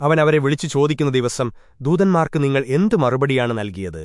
അവൻ അവരെ വിളിച്ചു ചോദിക്കുന്ന ദിവസം ദൂതന്മാർക്ക് നിങ്ങൾ എന്തു മറുപടിയാണ് നൽകിയത്?